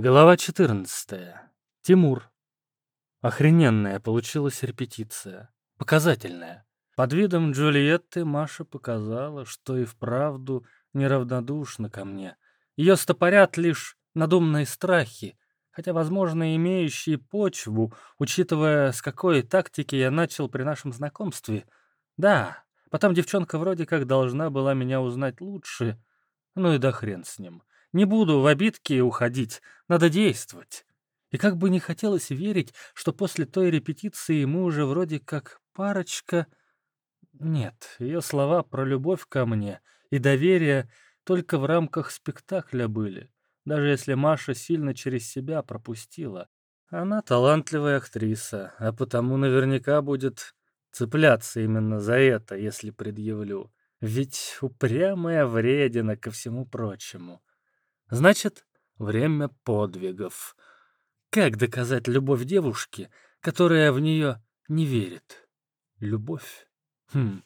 Глава 14. Тимур. Охрененная получилась репетиция. Показательная. Под видом Джульетты Маша показала, что и вправду неравнодушна ко мне. Ее стопорят лишь надуманные страхи, хотя, возможно, имеющие почву, учитывая, с какой тактики я начал при нашем знакомстве. Да, потом девчонка вроде как должна была меня узнать лучше, ну и да хрен с ним. Не буду в обидки уходить, надо действовать. И как бы не хотелось верить, что после той репетиции мы уже вроде как парочка... Нет, ее слова про любовь ко мне и доверие только в рамках спектакля были, даже если Маша сильно через себя пропустила. Она талантливая актриса, а потому наверняка будет цепляться именно за это, если предъявлю. Ведь упрямая вредина ко всему прочему. Значит, время подвигов. Как доказать любовь девушке, которая в нее не верит? Любовь? Хм,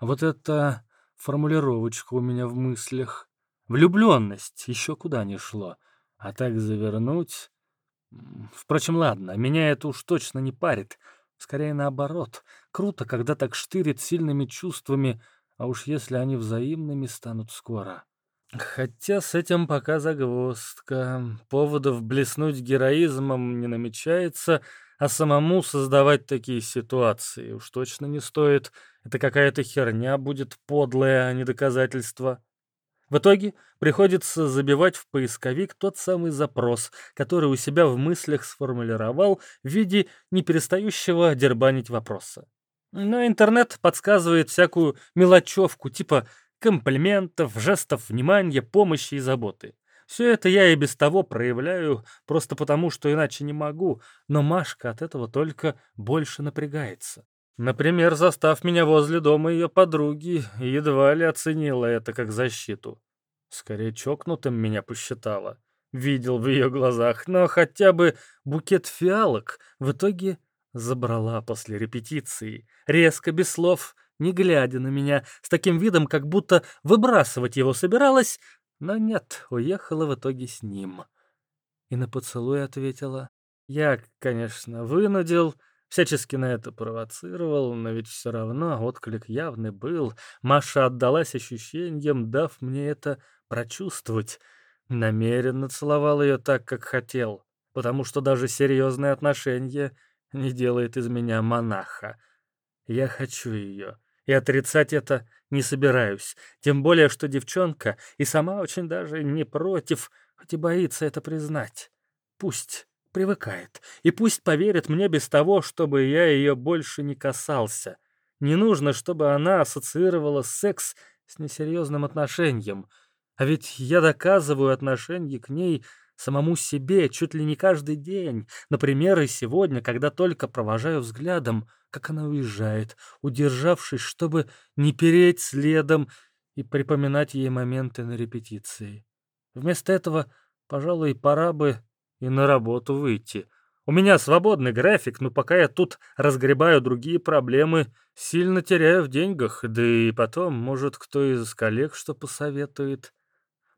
вот это формулировочка у меня в мыслях. Влюбленность еще куда не шло. А так завернуть... Впрочем, ладно, меня это уж точно не парит. Скорее наоборот. Круто, когда так штырит сильными чувствами, а уж если они взаимными станут скоро. Хотя с этим пока загвоздка. Поводов блеснуть героизмом не намечается, а самому создавать такие ситуации уж точно не стоит. Это какая-то херня будет подлая, а не доказательство. В итоге приходится забивать в поисковик тот самый запрос, который у себя в мыслях сформулировал в виде неперестающего дербанить вопроса. Но интернет подсказывает всякую мелочевку, типа комплиментов, жестов внимания, помощи и заботы. Все это я и без того проявляю, просто потому, что иначе не могу, но Машка от этого только больше напрягается. Например, застав меня возле дома ее подруги, едва ли оценила это как защиту. Скорее, чокнутым меня посчитала. Видел в ее глазах, но хотя бы букет фиалок в итоге забрала после репетиции, резко, без слов, не глядя на меня, с таким видом, как будто выбрасывать его собиралась, но нет, уехала в итоге с ним. И на поцелуй ответила. Я, конечно, вынудил, всячески на это провоцировал, но ведь все равно отклик явный был. Маша отдалась ощущениям, дав мне это прочувствовать. Намеренно целовал ее так, как хотел, потому что даже серьезные отношения не делает из меня монаха. Я хочу ее и отрицать это не собираюсь, тем более, что девчонка и сама очень даже не против, хоть и боится это признать. Пусть привыкает, и пусть поверит мне без того, чтобы я ее больше не касался. Не нужно, чтобы она ассоциировала секс с несерьезным отношением. А ведь я доказываю отношение к ней самому себе чуть ли не каждый день. Например, и сегодня, когда только провожаю взглядом, как она уезжает, удержавшись, чтобы не переть следом и припоминать ей моменты на репетиции. Вместо этого, пожалуй, пора бы и на работу выйти. У меня свободный график, но пока я тут разгребаю другие проблемы, сильно теряю в деньгах, да и потом, может, кто из коллег что посоветует.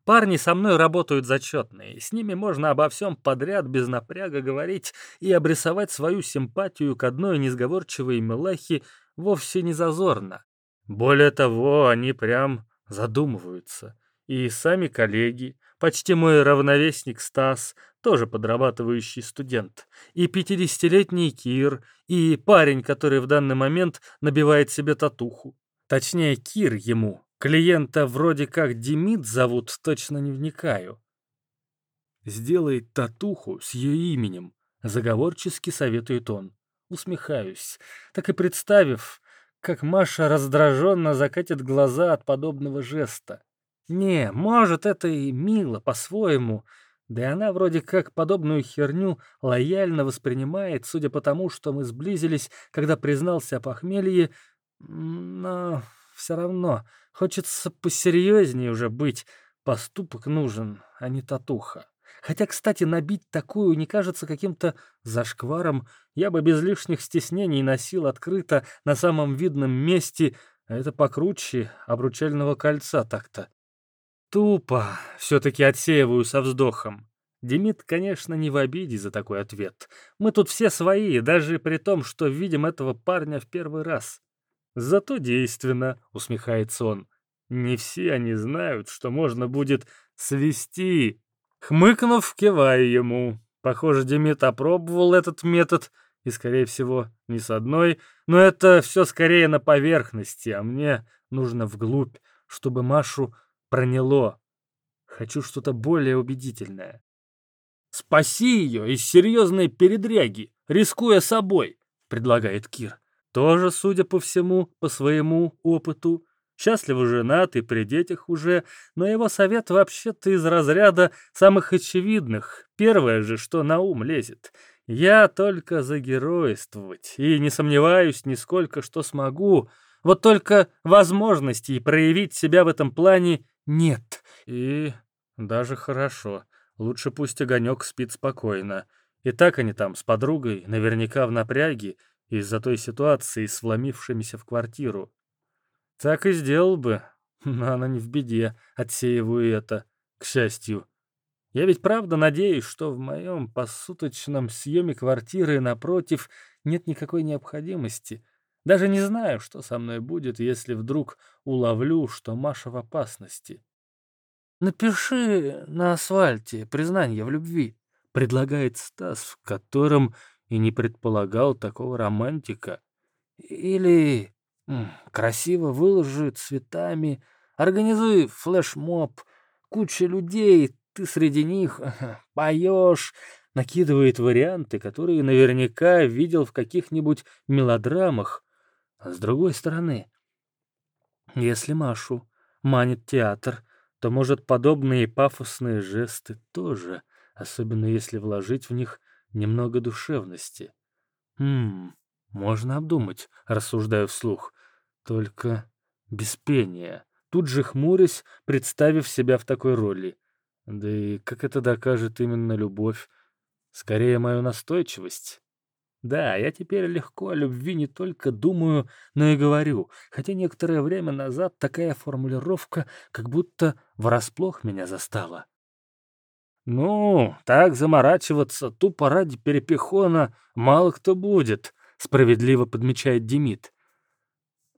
Парни со мной работают зачетные, с ними можно обо всем подряд без напряга говорить и обрисовать свою симпатию к одной несговорчивой милахе вовсе не зазорно. Более того, они прям задумываются. И сами коллеги, почти мой равновесник Стас, тоже подрабатывающий студент, и пятидесятилетний Кир, и парень, который в данный момент набивает себе татуху. Точнее, Кир ему, Клиента вроде как Демид зовут, точно не вникаю. Сделай татуху с ее именем, заговорчески советует он. Усмехаюсь, так и представив, как Маша раздраженно закатит глаза от подобного жеста. Не, может, это и мило по-своему, да и она вроде как подобную херню лояльно воспринимает, судя по тому, что мы сблизились, когда признался о похмелье, но все равно хочется посерьезнее уже быть. Поступок нужен, а не татуха. Хотя, кстати, набить такую не кажется каким-то зашкваром. Я бы без лишних стеснений носил открыто на самом видном месте, а это покруче обручального кольца так-то. Тупо, все-таки отсеиваю со вздохом. Демид, конечно, не в обиде за такой ответ. Мы тут все свои, даже при том, что видим этого парня в первый раз. Зато действенно, усмехается он. Не все они знают, что можно будет свести. Хмыкнув, киваю ему. Похоже, Демид опробовал этот метод, и, скорее всего, не с одной, но это все скорее на поверхности, а мне нужно вглубь, чтобы Машу проняло. Хочу что-то более убедительное. «Спаси ее из серьезной передряги, рискуя собой», — предлагает Кир. Тоже, судя по всему, по своему опыту. Счастливо женат и при детях уже, но его совет вообще-то из разряда самых очевидных. Первое же, что на ум лезет. Я только за геройствовать, и не сомневаюсь нисколько, что смогу. Вот только возможностей проявить себя в этом плане нет. И даже хорошо. Лучше пусть огонек спит спокойно. И так они там с подругой, наверняка в напряге, из-за той ситуации с вломившимися в квартиру. Так и сделал бы, но она не в беде, отсеиваю это, к счастью. Я ведь правда надеюсь, что в моем посуточном съеме квартиры напротив нет никакой необходимости. Даже не знаю, что со мной будет, если вдруг уловлю, что Маша в опасности. «Напиши на асфальте признание в любви», — предлагает Стас, в котором и не предполагал такого романтика. «Или красиво выложи цветами, организуй флешмоб, куча людей, ты среди них поешь, накидывает варианты, которые наверняка видел в каких-нибудь мелодрамах. А с другой стороны, если Машу манит театр, то, может, подобные пафосные жесты тоже, особенно если вложить в них немного душевности. Хм, можно обдумать, рассуждаю вслух. Только без пения. Тут же хмурясь, представив себя в такой роли. Да и как это докажет именно любовь? Скорее, мою настойчивость. Да, я теперь легко о любви не только думаю, но и говорю, хотя некоторое время назад такая формулировка как будто врасплох меня застала. «Ну, так заморачиваться тупо ради перепихона мало кто будет», — справедливо подмечает Демид.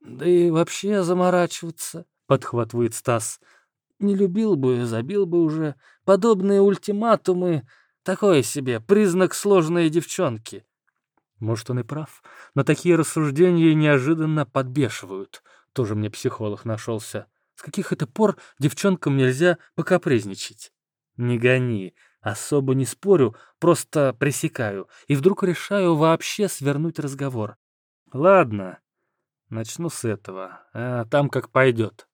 «Да и вообще заморачиваться», — подхватывает Стас. «Не любил бы, забил бы уже. Подобные ультиматумы — такое себе, признак сложной девчонки». Может, он и прав, но такие рассуждения неожиданно подбешивают. Тоже мне психолог нашелся. С каких это пор девчонкам нельзя покапризничать? Не гони, особо не спорю, просто пресекаю, и вдруг решаю вообще свернуть разговор. Ладно, начну с этого, а там как пойдет.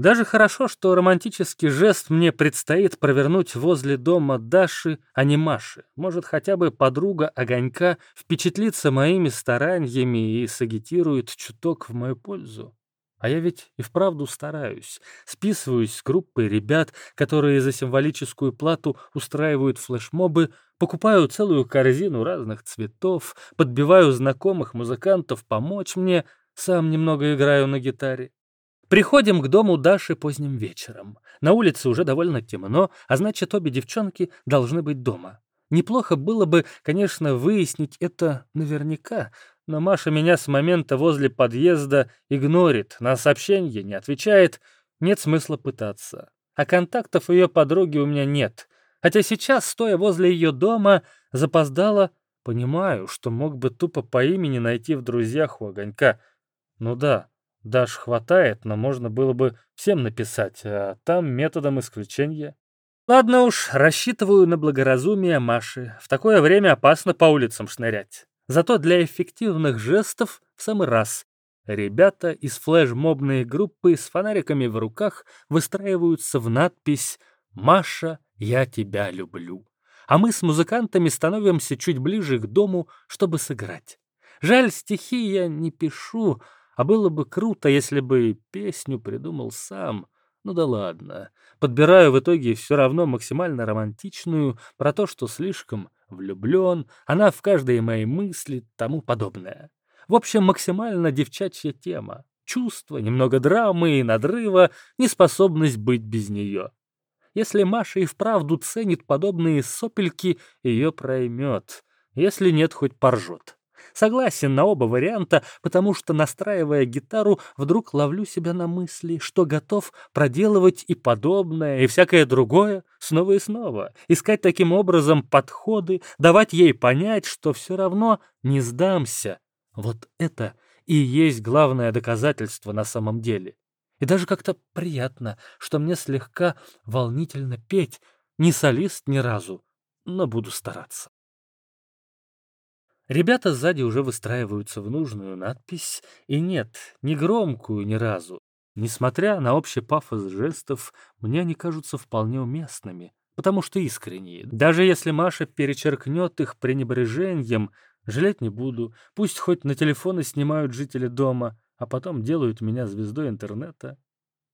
Даже хорошо, что романтический жест мне предстоит провернуть возле дома Даши, а не Маши. Может, хотя бы подруга Огонька впечатлится моими стараниями и сагитирует чуток в мою пользу. А я ведь и вправду стараюсь. Списываюсь с группой ребят, которые за символическую плату устраивают флешмобы, покупаю целую корзину разных цветов, подбиваю знакомых музыкантов помочь мне, сам немного играю на гитаре. Приходим к дому Даши поздним вечером. На улице уже довольно темно, а значит, обе девчонки должны быть дома. Неплохо было бы, конечно, выяснить это наверняка, но Маша меня с момента возле подъезда игнорит, на сообщение не отвечает, нет смысла пытаться. А контактов ее подруги у меня нет. Хотя сейчас, стоя возле ее дома, запоздала, понимаю, что мог бы тупо по имени найти в друзьях у Огонька. Ну да, Даш хватает, но можно было бы всем написать, а там методом исключения. Ладно уж, рассчитываю на благоразумие Маши. В такое время опасно по улицам шнырять. Зато для эффективных жестов в самый раз. Ребята из флешмобной группы с фонариками в руках выстраиваются в надпись «Маша, я тебя люблю». А мы с музыкантами становимся чуть ближе к дому, чтобы сыграть. Жаль, стихи я не пишу, а было бы круто, если бы песню придумал сам. Ну да ладно. Подбираю в итоге все равно максимально романтичную, про то, что слишком влюблен, она в каждой моей мысли, тому подобное. В общем, максимально девчачья тема. чувства, немного драмы и надрыва, неспособность быть без нее. Если Маша и вправду ценит подобные сопельки, ее проймет. Если нет, хоть поржет. Согласен на оба варианта, потому что, настраивая гитару, вдруг ловлю себя на мысли, что готов проделывать и подобное, и всякое другое снова и снова, искать таким образом подходы, давать ей понять, что все равно не сдамся. Вот это и есть главное доказательство на самом деле. И даже как-то приятно, что мне слегка волнительно петь, не солист ни разу, но буду стараться. Ребята сзади уже выстраиваются в нужную надпись, и нет, не громкую ни разу. Несмотря на общий пафос жестов, мне они кажутся вполне уместными, потому что искренние. Даже если Маша перечеркнет их пренебрежением, жалеть не буду. Пусть хоть на телефоны снимают жители дома, а потом делают меня звездой интернета.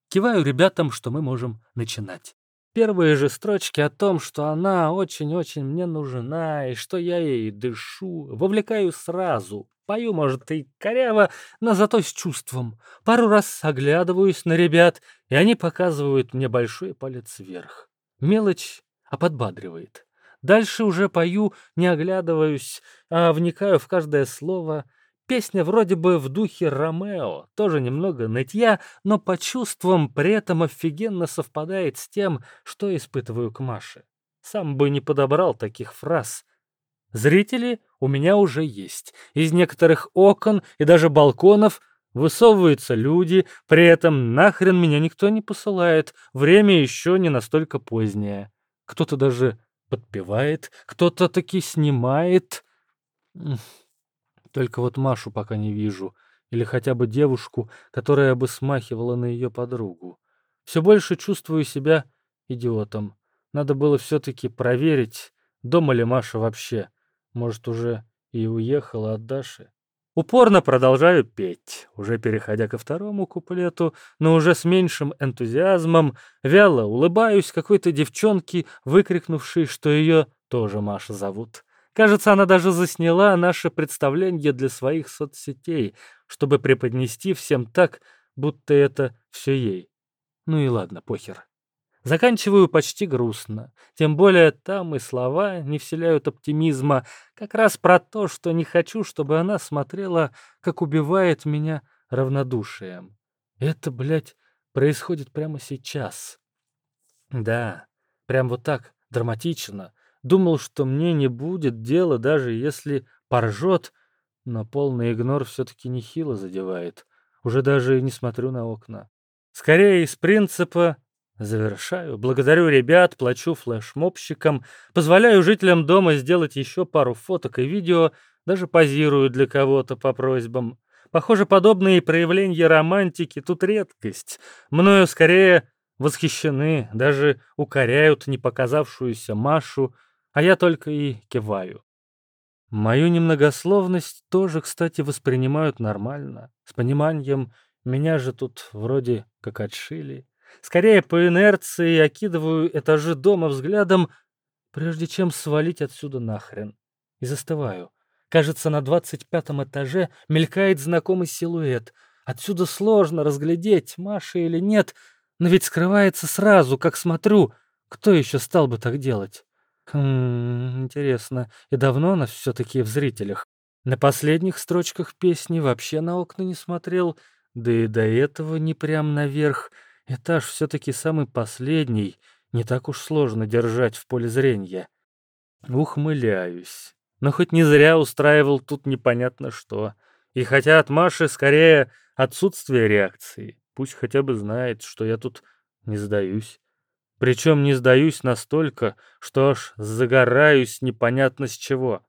Киваю ребятам, что мы можем начинать. Первые же строчки о том, что она очень-очень мне нужна, и что я ей дышу, вовлекаю сразу. Пою, может, и коряво, но зато с чувством. Пару раз оглядываюсь на ребят, и они показывают мне большой палец вверх. Мелочь, а подбадривает. Дальше уже пою, не оглядываюсь, а вникаю в каждое слово — Песня вроде бы в духе Ромео, тоже немного нытья, но по чувствам при этом офигенно совпадает с тем, что испытываю к Маше. Сам бы не подобрал таких фраз. Зрители у меня уже есть. Из некоторых окон и даже балконов высовываются люди, при этом нахрен меня никто не посылает, время еще не настолько позднее. Кто-то даже подпевает, кто-то таки снимает. Только вот Машу пока не вижу. Или хотя бы девушку, которая бы смахивала на ее подругу. Все больше чувствую себя идиотом. Надо было все-таки проверить, дома ли Маша вообще. Может, уже и уехала от Даши. Упорно продолжаю петь, уже переходя ко второму куплету, но уже с меньшим энтузиазмом, вяло улыбаюсь какой-то девчонке, выкрикнувшей, что ее тоже Маша зовут. Кажется, она даже засняла наше представление для своих соцсетей, чтобы преподнести всем так, будто это все ей. Ну и ладно, похер. Заканчиваю почти грустно. Тем более там и слова не вселяют оптимизма. Как раз про то, что не хочу, чтобы она смотрела, как убивает меня равнодушием. Это, блядь, происходит прямо сейчас. Да, прям вот так, драматично. Думал, что мне не будет дела, даже если поржет, но полный игнор все-таки нехило задевает. Уже даже не смотрю на окна. Скорее из принципа завершаю. Благодарю ребят, плачу флешмобщикам, позволяю жителям дома сделать еще пару фоток и видео, даже позирую для кого-то по просьбам. Похоже, подобные проявления романтики тут редкость. Мною скорее восхищены, даже укоряют не показавшуюся Машу, а я только и киваю. Мою немногословность тоже, кстати, воспринимают нормально, с пониманием, меня же тут вроде как отшили. Скорее по инерции окидываю этажи дома взглядом, прежде чем свалить отсюда нахрен. И застываю. Кажется, на двадцать пятом этаже мелькает знакомый силуэт. Отсюда сложно разглядеть, Маша или нет, но ведь скрывается сразу, как смотрю. Кто еще стал бы так делать? Хм, интересно, и давно она все-таки в зрителях? На последних строчках песни вообще на окна не смотрел, да и до этого не прям наверх. Этаж все-таки самый последний, не так уж сложно держать в поле зрения. Ухмыляюсь. Но хоть не зря устраивал тут непонятно что. И хотя от Маши скорее отсутствие реакции, пусть хотя бы знает, что я тут не сдаюсь. Причем не сдаюсь настолько, что аж загораюсь непонятно с чего.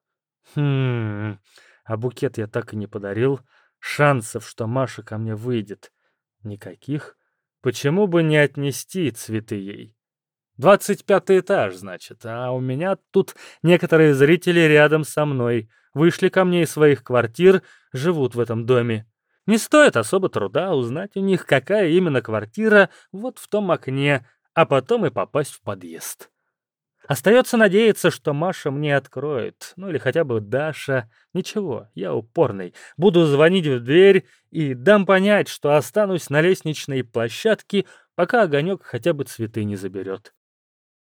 Хм, а букет я так и не подарил. Шансов, что Маша ко мне выйдет, никаких. Почему бы не отнести цветы ей? Двадцать пятый этаж, значит, а у меня тут некоторые зрители рядом со мной. Вышли ко мне из своих квартир, живут в этом доме. Не стоит особо труда узнать у них, какая именно квартира вот в том окне, а потом и попасть в подъезд. Остается надеяться, что Маша мне откроет. Ну или хотя бы Даша. Ничего, я упорный. Буду звонить в дверь и дам понять, что останусь на лестничной площадке, пока огонек хотя бы цветы не заберет.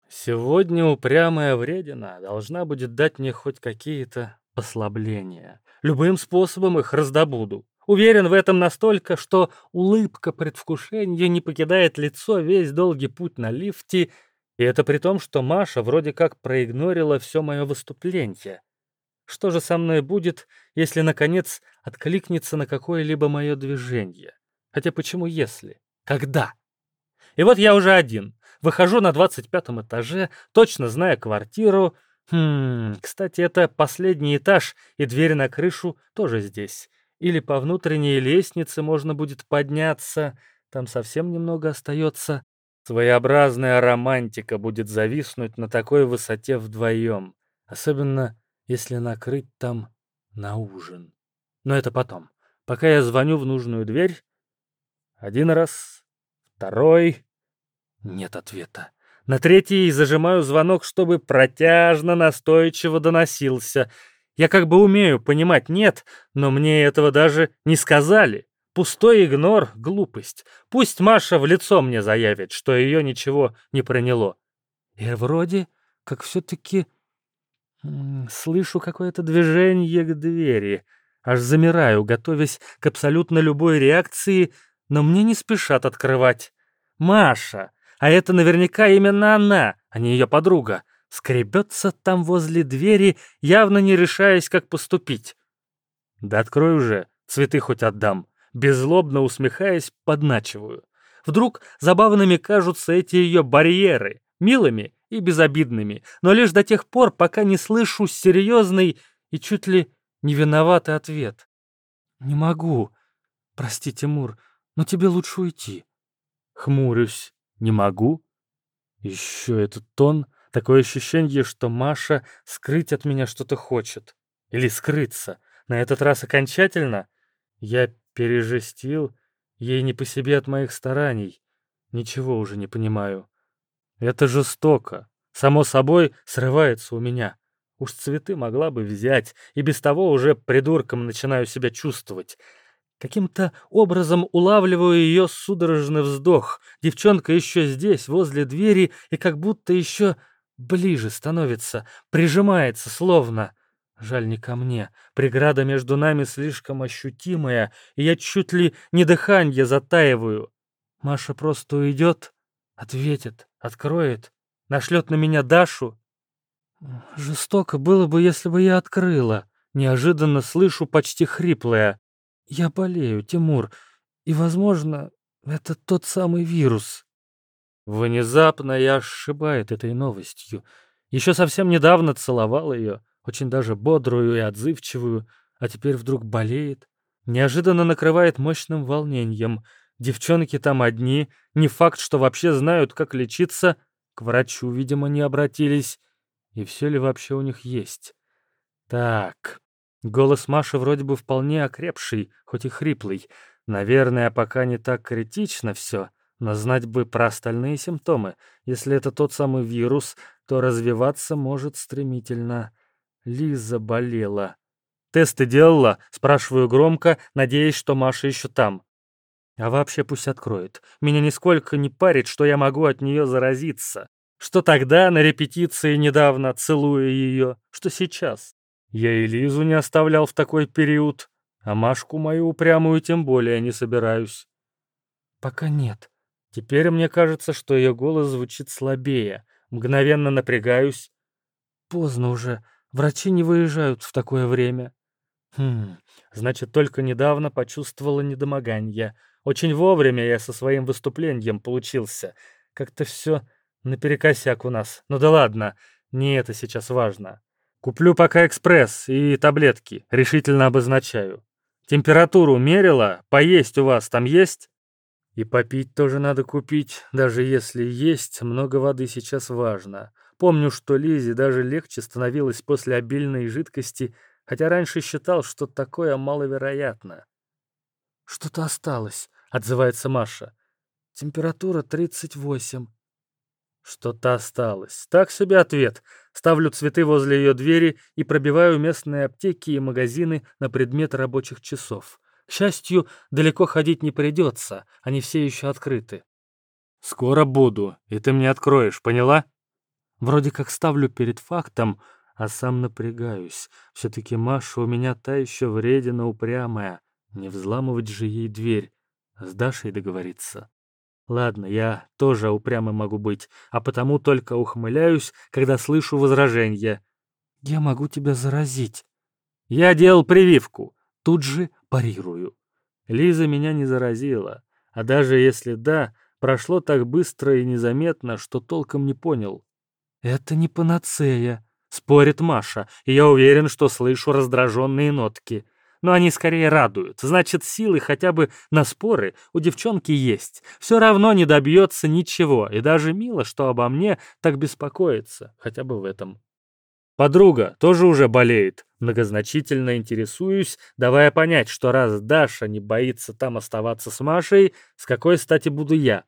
Сегодня упрямая вредина должна будет дать мне хоть какие-то послабления. Любым способом их раздобуду. Уверен в этом настолько, что улыбка предвкушения не покидает лицо весь долгий путь на лифте, и это при том, что Маша вроде как проигнорила все мое выступление. Что же со мной будет, если, наконец, откликнется на какое-либо мое движение? Хотя почему если? Когда? И вот я уже один. Выхожу на 25 этаже, точно зная квартиру. Хм, кстати, это последний этаж, и дверь на крышу тоже здесь. Или по внутренней лестнице можно будет подняться. Там совсем немного остается. Своеобразная романтика будет зависнуть на такой высоте вдвоем. Особенно, если накрыть там на ужин. Но это потом. Пока я звоню в нужную дверь. Один раз, второй. Нет ответа. На третий зажимаю звонок, чтобы протяжно, настойчиво доносился — я как бы умею понимать «нет», но мне этого даже не сказали. Пустой игнор — глупость. Пусть Маша в лицо мне заявит, что ее ничего не проняло. И вроде как все-таки слышу какое-то движение к двери. Аж замираю, готовясь к абсолютно любой реакции, но мне не спешат открывать. Маша! А это наверняка именно она, а не ее подруга скребется там возле двери, явно не решаясь, как поступить. «Да открой уже, цветы хоть отдам», беззлобно усмехаясь, подначиваю. Вдруг забавными кажутся эти ее барьеры, милыми и безобидными, но лишь до тех пор, пока не слышу серьезный и чуть ли не виноватый ответ. «Не могу. Прости, Тимур, но тебе лучше уйти». Хмурюсь. «Не могу?» Еще этот тон Такое ощущение, что Маша скрыть от меня что-то хочет. Или скрыться. На этот раз окончательно. Я пережестил, ей не по себе от моих стараний. Ничего уже не понимаю. Это жестоко. Само собой, срывается у меня. Уж цветы могла бы взять, и без того уже придурком начинаю себя чувствовать. Каким-то образом улавливаю ее судорожный вздох. Девчонка еще здесь, возле двери, и как будто еще Ближе становится, прижимается словно. Жаль не ко мне. Преграда между нами слишком ощутимая, и я чуть ли не дыханье затаиваю. Маша просто уйдет, ответит, откроет, нашлет на меня Дашу. Жестоко было бы, если бы я открыла. Неожиданно слышу почти хриплое. Я болею, Тимур, и, возможно, это тот самый вирус. Внезапно я ошибает этой новостью. Еще совсем недавно целовал ее, очень даже бодрую и отзывчивую, а теперь вдруг болеет. Неожиданно накрывает мощным волнением. Девчонки там одни, не факт, что вообще знают, как лечиться. К врачу, видимо, не обратились. И все ли вообще у них есть? Так, голос Маши вроде бы вполне окрепший, хоть и хриплый. Наверное, пока не так критично все. Но бы про остальные симптомы. Если это тот самый вирус, то развиваться может стремительно. Лиза болела. «Тесты делала?» — спрашиваю громко, надеясь, что Маша еще там. А вообще пусть откроет. Меня нисколько не парит, что я могу от нее заразиться. Что тогда, на репетиции недавно, целуя ее, что сейчас. Я и Лизу не оставлял в такой период, а Машку мою упрямую тем более не собираюсь. «Пока нет», Теперь мне кажется, что ее голос звучит слабее. Мгновенно напрягаюсь. Поздно уже. Врачи не выезжают в такое время. Хм, значит, только недавно почувствовала недомогание. Очень вовремя я со своим выступлением получился. Как-то все наперекосяк у нас. Ну да ладно, не это сейчас важно. Куплю пока экспресс и таблетки, решительно обозначаю. Температуру мерила? Поесть у вас там есть? И попить тоже надо купить, даже если есть, много воды сейчас важно. Помню, что Лизе даже легче становилось после обильной жидкости, хотя раньше считал, что такое маловероятно. «Что-то осталось», — отзывается Маша. «Температура 38». Что-то осталось. Так себе ответ. Ставлю цветы возле ее двери и пробиваю местные аптеки и магазины на предмет рабочих часов. Счастью, далеко ходить не придется, они все еще открыты. «Скоро буду, и ты мне откроешь, поняла?» Вроде как ставлю перед фактом, а сам напрягаюсь. Все-таки Маша у меня та еще вредина упрямая. Не взламывать же ей дверь. С Дашей договориться. Ладно, я тоже упрямым могу быть, а потому только ухмыляюсь, когда слышу возражение. «Я могу тебя заразить». «Я делал прививку». Тут же парирую. Лиза меня не заразила. А даже если да, прошло так быстро и незаметно, что толком не понял. «Это не панацея», — спорит Маша, и я уверен, что слышу раздраженные нотки но они скорее радуют. Значит, силы хотя бы на споры у девчонки есть. Все равно не добьется ничего, и даже мило, что обо мне так беспокоится, хотя бы в этом. Подруга тоже уже болеет. Многозначительно интересуюсь, давая понять, что раз Даша не боится там оставаться с Машей, с какой стати буду я?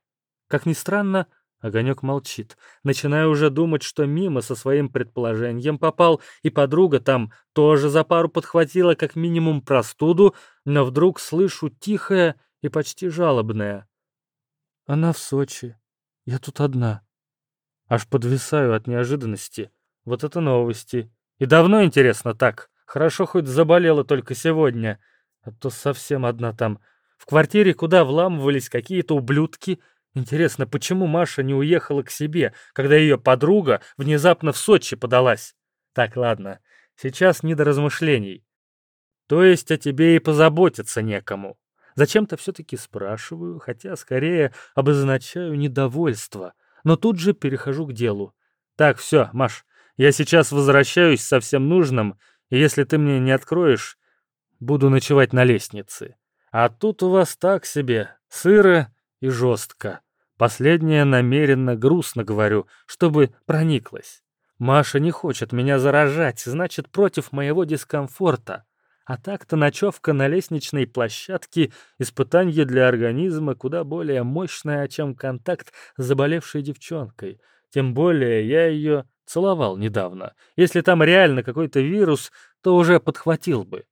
Как ни странно, Огонек молчит. Начинаю уже думать, что мимо со своим предположением попал, и подруга там тоже за пару подхватила как минимум простуду, но вдруг слышу тихое и почти жалобное. Она в Сочи. Я тут одна. Аж подвисаю от неожиданности. Вот это новости. И давно, интересно, так. Хорошо хоть заболела только сегодня. А то совсем одна там. В квартире, куда вламывались какие-то ублюдки — Интересно, почему Маша не уехала к себе, когда ее подруга внезапно в Сочи подалась? Так, ладно, сейчас не до размышлений. То есть о тебе и позаботиться некому. Зачем-то все-таки спрашиваю, хотя скорее обозначаю недовольство. Но тут же перехожу к делу. Так, все, Маш, я сейчас возвращаюсь со всем нужным, и если ты мне не откроешь, буду ночевать на лестнице. А тут у вас так себе, сыро и жестко. Последнее намеренно грустно говорю, чтобы прониклась. Маша не хочет меня заражать, значит, против моего дискомфорта. А так-то ночевка на лестничной площадке — испытание для организма куда более мощное, чем контакт с заболевшей девчонкой. Тем более я ее целовал недавно. Если там реально какой-то вирус, то уже подхватил бы.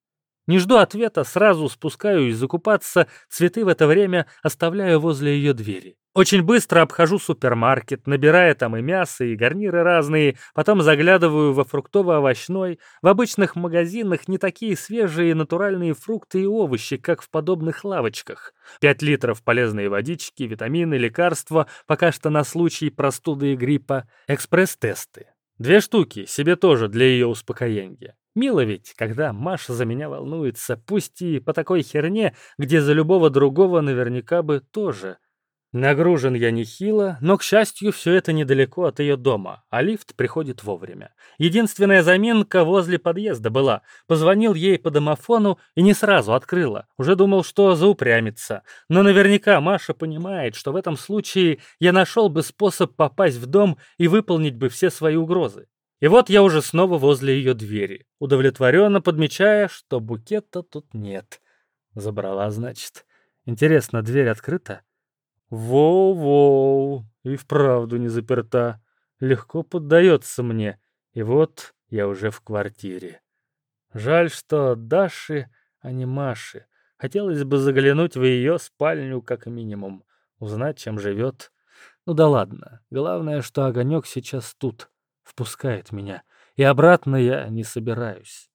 Не жду ответа, сразу спускаюсь закупаться, цветы в это время оставляю возле ее двери. Очень быстро обхожу супермаркет, набирая там и мясо, и гарниры разные, потом заглядываю во фруктово-овощной. В обычных магазинах не такие свежие натуральные фрукты и овощи, как в подобных лавочках. Пять литров полезной водички, витамины, лекарства, пока что на случай простуды и гриппа, экспресс-тесты. Две штуки, себе тоже для ее успокоения. Мило ведь, когда Маша за меня волнуется, пусть и по такой херне, где за любого другого наверняка бы тоже. Нагружен я нехило, но, к счастью, все это недалеко от ее дома, а лифт приходит вовремя. Единственная заминка возле подъезда была. Позвонил ей по домофону и не сразу открыла. Уже думал, что заупрямится. Но наверняка Маша понимает, что в этом случае я нашел бы способ попасть в дом и выполнить бы все свои угрозы. И вот я уже снова возле ее двери, удовлетворенно подмечая, что букета тут нет. Забрала, значит. Интересно, дверь открыта? Воу-воу, и вправду не заперта. Легко поддается мне. И вот я уже в квартире. Жаль, что Даши, а не Маши. Хотелось бы заглянуть в ее спальню как минимум, узнать, чем живет. Ну да ладно, главное, что огонек сейчас тут впускает меня, и обратно я не собираюсь.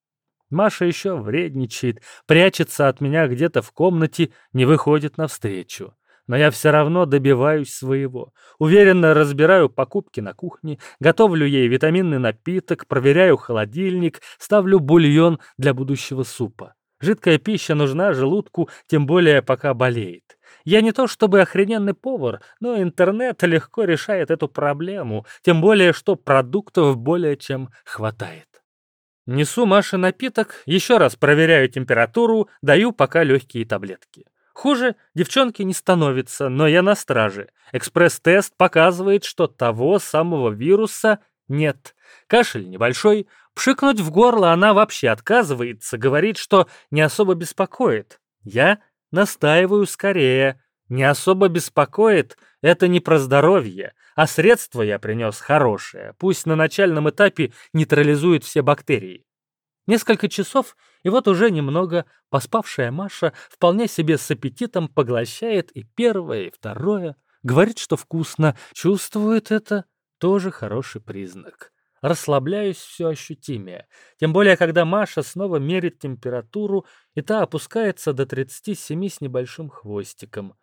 Маша еще вредничает, прячется от меня где-то в комнате, не выходит навстречу. Но я все равно добиваюсь своего. Уверенно разбираю покупки на кухне, готовлю ей витаминный напиток, проверяю холодильник, ставлю бульон для будущего супа. Жидкая пища нужна желудку, тем более пока болеет. Я не то чтобы охрененный повар, но интернет легко решает эту проблему, тем более что продуктов более чем хватает. Несу Маше напиток, еще раз проверяю температуру, даю пока легкие таблетки. Хуже девчонки не становится, но я на страже. Экспресс-тест показывает, что того самого вируса нет. Кашель небольшой, пшикнуть в горло она вообще отказывается, говорит, что не особо беспокоит. Я Настаиваю скорее. не особо беспокоит, это не про здоровье, а средство я принес хорошее, пусть на начальном этапе нейтрализует все бактерии. Несколько часов, и вот уже немного поспавшая Маша вполне себе с аппетитом поглощает и первое, и второе, говорит, что вкусно, чувствует это, тоже хороший признак. Расслабляюсь все ощутимее, тем более, когда Маша снова мерит температуру, и та опускается до 37 с небольшим хвостиком.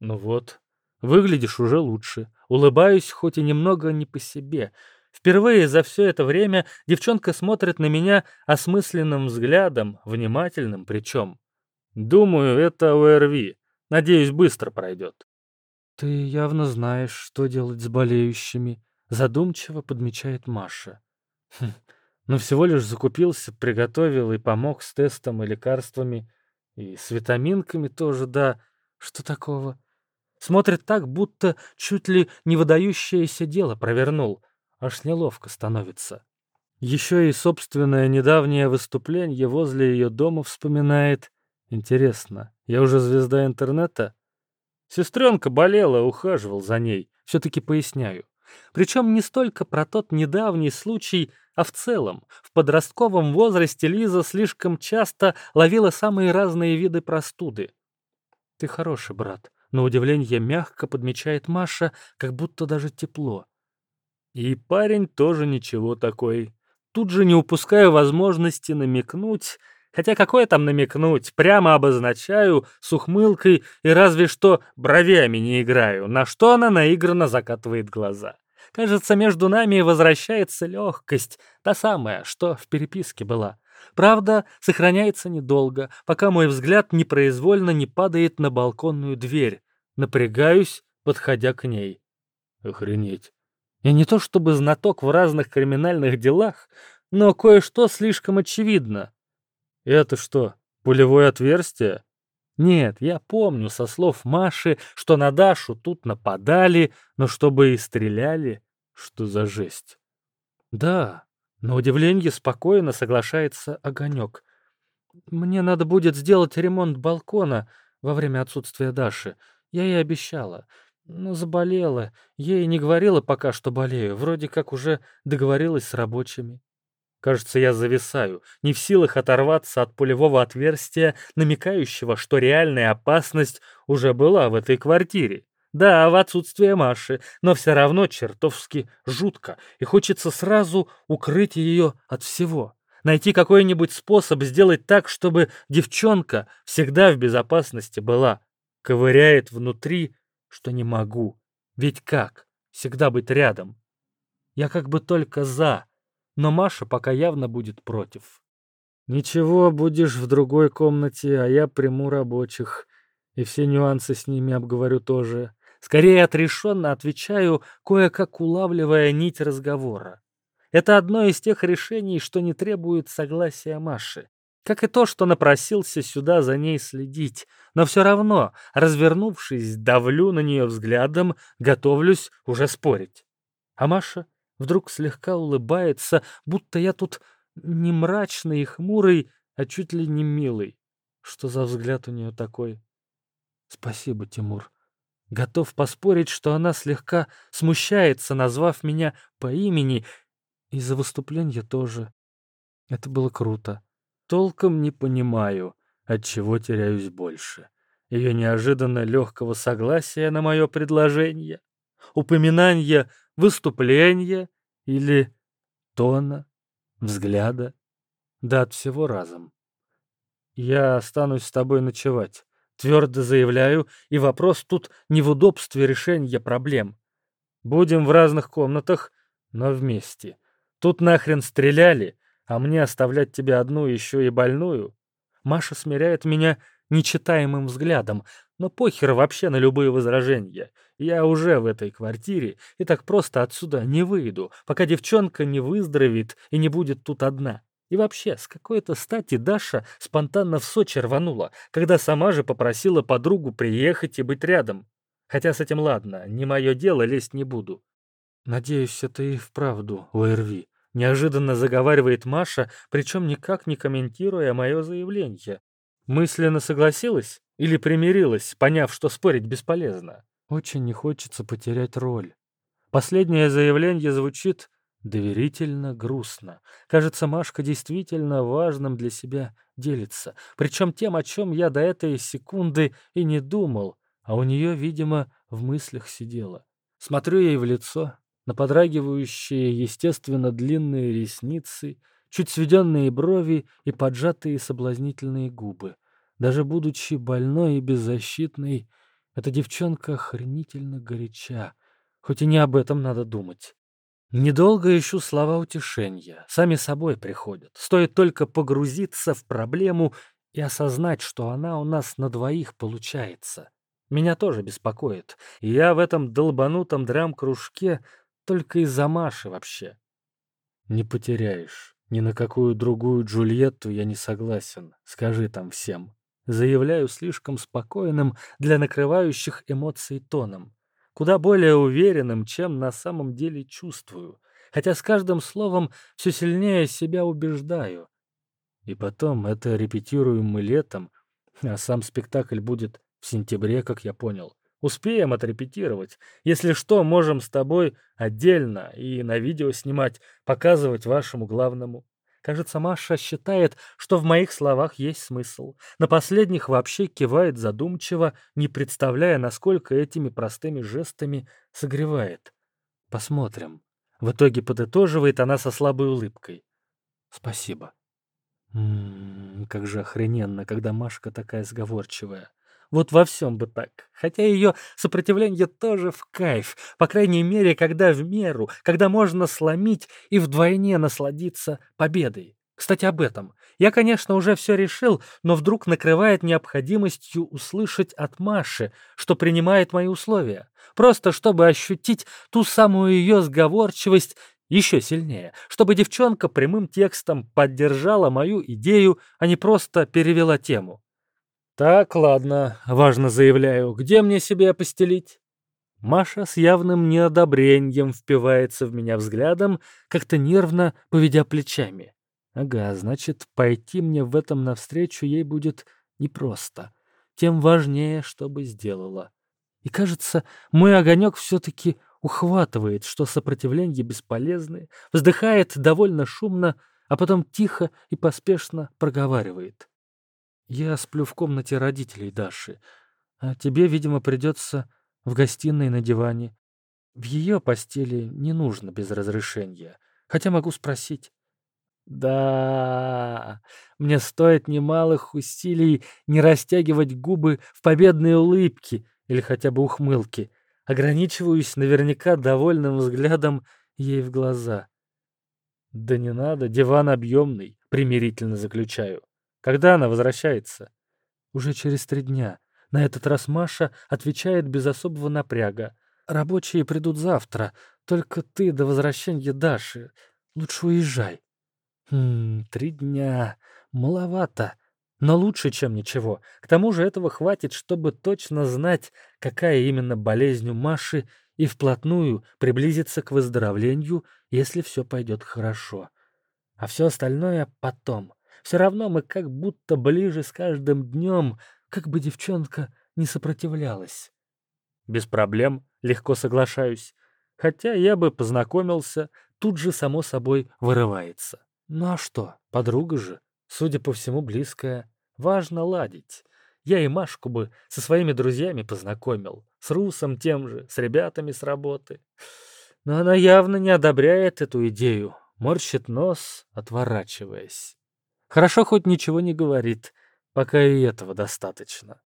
Ну вот, выглядишь уже лучше. Улыбаюсь, хоть и немного не по себе. Впервые за все это время девчонка смотрит на меня осмысленным взглядом, внимательным причем. Думаю, это ОРВИ. Надеюсь, быстро пройдет. Ты явно знаешь, что делать с болеющими, задумчиво подмечает Маша. Хм, ну всего лишь закупился, приготовил и помог с тестом и лекарствами, и с витаминками тоже, да. Что такого? Смотрит так, будто чуть ли не выдающееся дело провернул. Аж неловко становится. Еще и собственное недавнее выступление возле ее дома вспоминает. Интересно, я уже звезда интернета? Сестренка болела, ухаживал за ней. Все-таки поясняю. Причем не столько про тот недавний случай, а в целом. В подростковом возрасте Лиза слишком часто ловила самые разные виды простуды. Ты хороший брат. На удивление мягко подмечает Маша, как будто даже тепло. И парень тоже ничего такой. Тут же не упускаю возможности намекнуть, хотя какое там намекнуть, прямо обозначаю с ухмылкой и разве что бровями не играю, на что она наигранно закатывает глаза. Кажется, между нами возвращается легкость, та самая, что в переписке была. Правда, сохраняется недолго, пока мой взгляд непроизвольно не падает на балконную дверь. Напрягаюсь, подходя к ней. Охренеть. Я не то чтобы знаток в разных криминальных делах, но кое-что слишком очевидно. Это что, пулевое отверстие? Нет, я помню со слов Маши, что на Дашу тут нападали, но чтобы и стреляли, что за жесть. Да, на удивление спокойно соглашается Огонек. Мне надо будет сделать ремонт балкона во время отсутствия Даши. Я ей обещала. Но заболела. Ей не говорила пока, что болею. Вроде как уже договорилась с рабочими. Кажется, я зависаю, не в силах оторваться от пулевого отверстия, намекающего, что реальная опасность уже была в этой квартире. Да, в отсутствие Маши, но все равно чертовски жутко, и хочется сразу укрыть ее от всего. Найти какой-нибудь способ сделать так, чтобы девчонка всегда в безопасности была. Ковыряет внутри, что не могу. Ведь как? Всегда быть рядом. Я как бы только за, но Маша пока явно будет против. «Ничего, будешь в другой комнате, а я приму рабочих, и все нюансы с ними обговорю тоже. Скорее отрешенно отвечаю, кое-как улавливая нить разговора. Это одно из тех решений, что не требует согласия Маши. Как и то, что напросился сюда за ней следить. Но все равно, развернувшись, давлю на нее взглядом, готовлюсь уже спорить. А Маша вдруг слегка улыбается, будто я тут не мрачный и хмурый, а чуть ли не милый. Что за взгляд у нее такой? Спасибо, Тимур. Готов поспорить, что она слегка смущается, назвав меня по имени, и за выступление тоже. Это было круто. Толком не понимаю, от чего теряюсь больше. Ее неожиданно легкого согласия на мое предложение, упоминание выступления или тона, взгляда, да от всего разом. Я останусь с тобой ночевать. Твердо заявляю, и вопрос тут не в удобстве решения проблем. Будем в разных комнатах, но вместе. Тут нахрен стреляли, а мне оставлять тебя одну еще и больную? Маша смиряет меня нечитаемым взглядом, но похер вообще на любые возражения. Я уже в этой квартире и так просто отсюда не выйду, пока девчонка не выздоровеет и не будет тут одна. И вообще, с какой-то стати Даша спонтанно в Сочи рванула, когда сама же попросила подругу приехать и быть рядом. Хотя с этим ладно, не мое дело, лезть не буду. Надеюсь, это и вправду ОРВИ. Неожиданно заговаривает Маша, причем никак не комментируя мое заявление. Мысленно согласилась? Или примирилась, поняв, что спорить бесполезно? Очень не хочется потерять роль. Последнее заявление звучит доверительно грустно. Кажется, Машка действительно важным для себя делится. Причем тем, о чем я до этой секунды и не думал, а у нее, видимо, в мыслях сидела. Смотрю ей в лицо, на подрагивающие, естественно, длинные ресницы, чуть сведенные брови и поджатые соблазнительные губы. Даже будучи больной и беззащитной, эта девчонка охренительно горяча, хоть и не об этом надо думать. Недолго ищу слова утешения, сами собой приходят. Стоит только погрузиться в проблему и осознать, что она у нас на двоих получается. Меня тоже беспокоит, и я в этом долбанутом драм-кружке только из-за Маши вообще. Не потеряешь. Ни на какую другую Джульетту я не согласен. Скажи там всем. Заявляю слишком спокойным для накрывающих эмоций тоном куда более уверенным, чем на самом деле чувствую, хотя с каждым словом все сильнее себя убеждаю. И потом, это репетируем мы летом, а сам спектакль будет в сентябре, как я понял. Успеем отрепетировать. Если что, можем с тобой отдельно и на видео снимать, показывать вашему главному. Кажется, Маша считает, что в моих словах есть смысл. На последних вообще кивает задумчиво, не представляя, насколько этими простыми жестами согревает. Посмотрим. В итоге подытоживает она со слабой улыбкой. Спасибо. Ммм, как же охрененно, когда Машка такая сговорчивая. Вот во всем бы так. Хотя ее сопротивление тоже в кайф. По крайней мере, когда в меру, когда можно сломить и вдвойне насладиться победой. Кстати, об этом. Я, конечно, уже все решил, но вдруг накрывает необходимостью услышать от Маши, что принимает мои условия. Просто чтобы ощутить ту самую ее сговорчивость еще сильнее, чтобы девчонка прямым текстом поддержала мою идею, а не просто перевела тему. «Так, ладно», — важно заявляю, — «где мне себе постелить?» Маша с явным неодобрением впивается в меня взглядом, как-то нервно поведя плечами. Ага, значит, пойти мне в этом навстречу ей будет непросто. Тем важнее, чтобы сделала. И кажется, мой огонек все-таки ухватывает, что сопротивление бесполезны, вздыхает довольно шумно, а потом тихо и поспешно проговаривает. Я сплю в комнате родителей Даши, а тебе, видимо, придется в гостиной на диване. В ее постели не нужно без разрешения, хотя могу спросить. Да, мне стоит немалых усилий не растягивать губы в победные улыбки или хотя бы ухмылки. Ограничиваюсь наверняка довольным взглядом ей в глаза. Да не надо, диван объемный, примирительно заключаю. Когда она возвращается? Уже через три дня. На этот раз Маша отвечает без особого напряга. Рабочие придут завтра. Только ты до возвращения Даши. Лучше уезжай. Хм, три дня. Маловато. Но лучше, чем ничего. К тому же этого хватит, чтобы точно знать, какая именно болезнь у Маши, и вплотную приблизиться к выздоровлению, если все пойдет хорошо. А все остальное потом. Все равно мы как будто ближе с каждым днем, как бы девчонка не сопротивлялась. Без проблем, легко соглашаюсь. Хотя я бы познакомился, тут же само собой вырывается. Ну а что, подруга же, судя по всему, близкая. Важно ладить. Я и Машку бы со своими друзьями познакомил. С Русом тем же, с ребятами с работы. Но она явно не одобряет эту идею, морщит нос, отворачиваясь. Хорошо хоть ничего не говорит, пока и этого достаточно.